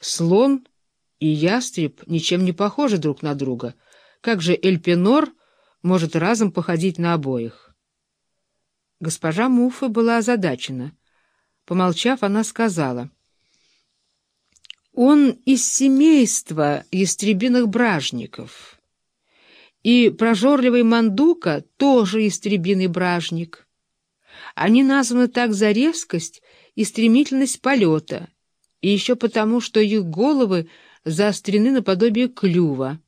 Слон и ястреб ничем не похожи друг на друга. Как же Эльпинор может разом походить на обоих? Госпожа Муфа была озадачена. Помолчав, она сказала. «Он из семейства ястребиных бражников. И прожорливый Мандука тоже ястребиный бражник. Они названы так за резкость и стремительность полета, и еще потому, что их головы заострены наподобие клюва.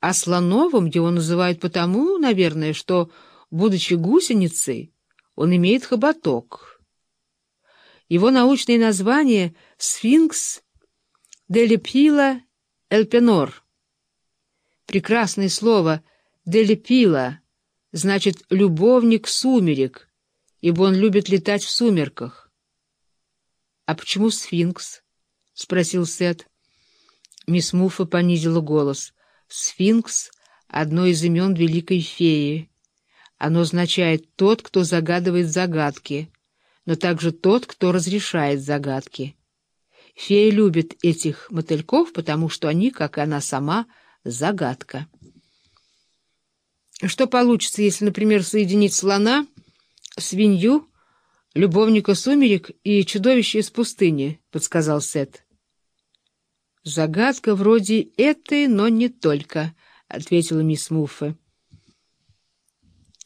А слоновым его называют потому, наверное, что, будучи гусеницей, он имеет хоботок. Его научное название — сфинкс делепила эльпенор. Прекрасное слово «делепила» значит «любовник сумерек», ибо он любит летать в сумерках. — А почему сфинкс? — спросил Сет. Мисс Муффа понизила голос. — Сфинкс — одно из имен великой феи. Оно означает «тот, кто загадывает загадки», но также «тот, кто разрешает загадки». Фея любит этих мотыльков, потому что они, как и она сама, загадка. Что получится, если, например, соединить слона, свинью, любовника сумерек и чудовище из пустыни? — подсказал Сет. «Загадка вроде этой, но не только», — ответила мисс Муффе.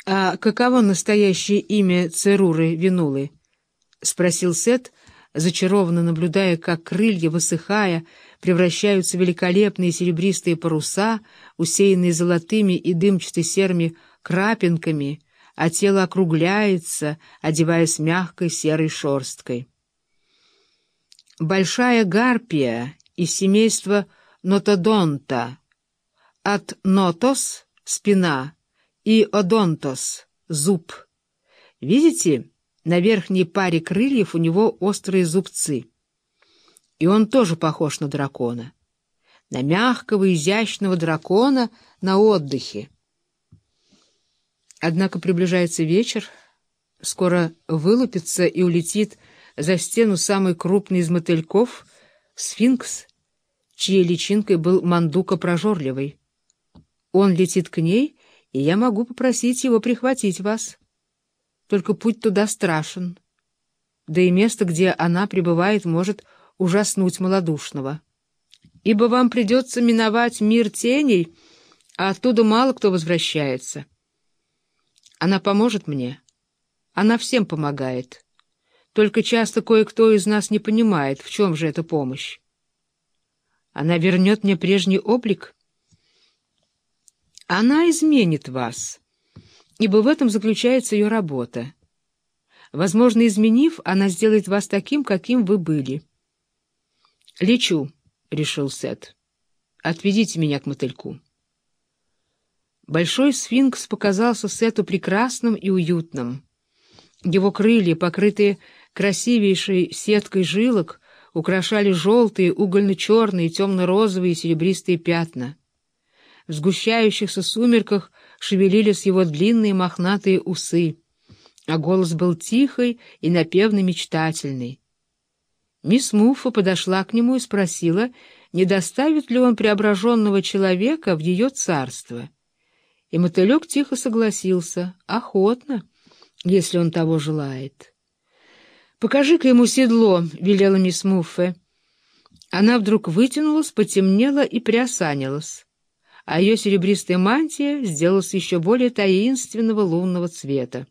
«А каково настоящее имя Церуры Винулы?» — спросил Сет, зачарованно наблюдая, как крылья, высыхая, превращаются в великолепные серебристые паруса, усеянные золотыми и дымчато-серыми крапинками, а тело округляется, одеваясь мягкой серой шерсткой. Большая гарпия из семейства нотодонта, от нотос — спина и одонтос — зуб. Видите, на верхней паре крыльев у него острые зубцы. И он тоже похож на дракона. На мягкого, изящного дракона на отдыхе. Однако приближается вечер, скоро вылупится и улетит за стену самый крупный из мотыльков — сфинкс, чьей личинкой был мандука прожорливый. Он летит к ней, и я могу попросить его прихватить вас. Только путь туда страшен. Да и место, где она пребывает, может ужаснуть малодушного. Ибо вам придется миновать мир теней, а оттуда мало кто возвращается. Она поможет мне. Она всем помогает. Только часто кое-кто из нас не понимает, в чем же эта помощь. Она вернет мне прежний облик. Она изменит вас, ибо в этом заключается ее работа. Возможно, изменив, она сделает вас таким, каким вы были. «Лечу», — решил Сет. «Отведите меня к мотыльку». Большой сфинкс показался Сету прекрасным и уютным. Его крылья, покрытые красивейшей сеткой жилок, украшали желтые, угольно-черные, темно-розовые и серебристые пятна. В сгущающихся сумерках шевелились его длинные мохнатые усы, а голос был тихий и напевно-мечтательный. Мисс Муффа подошла к нему и спросила, не доставит ли он преображенного человека в ее царство. И мотылек тихо согласился, охотно, если он того желает. «Покажи-ка ему седло», — велела мисс Муффе. Она вдруг вытянулась, потемнела и приосанилась, а ее серебристая мантия сделалась еще более таинственного лунного цвета.